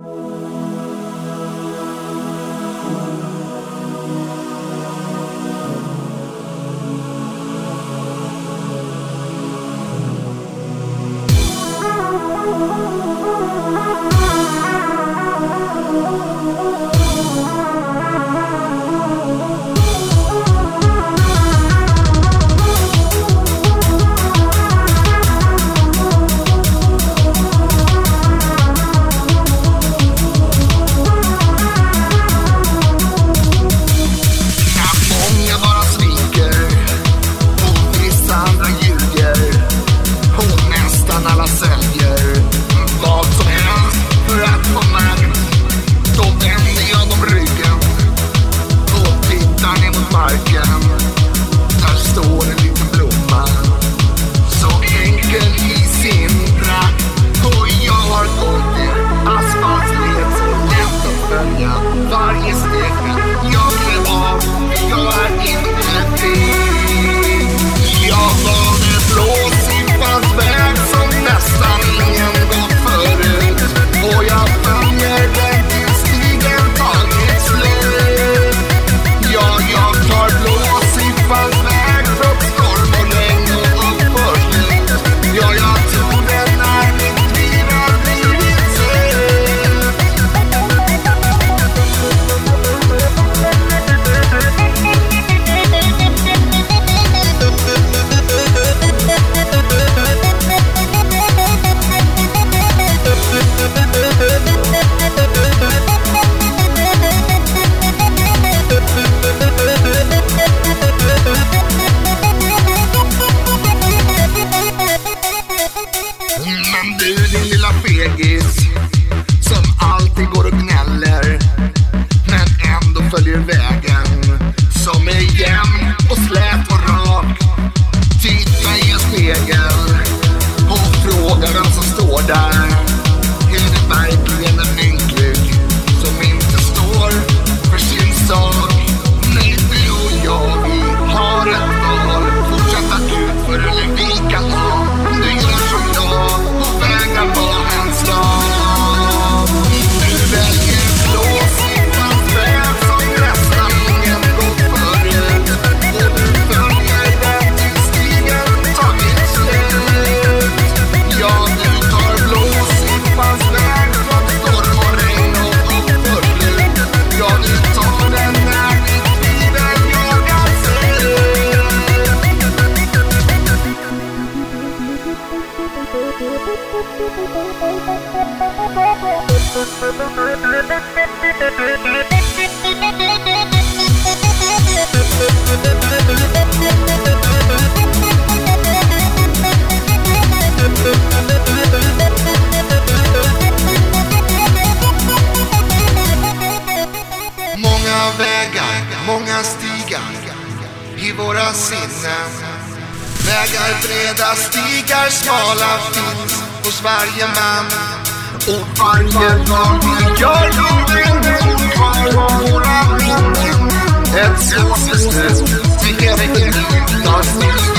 Música order. Många vägar, många stigar i våra sinnen. Vägar breda, stigar smala finns hos varje man. Och varje dag vi gör minnen kvar våra minnen Ett svårt beslut, vi är inte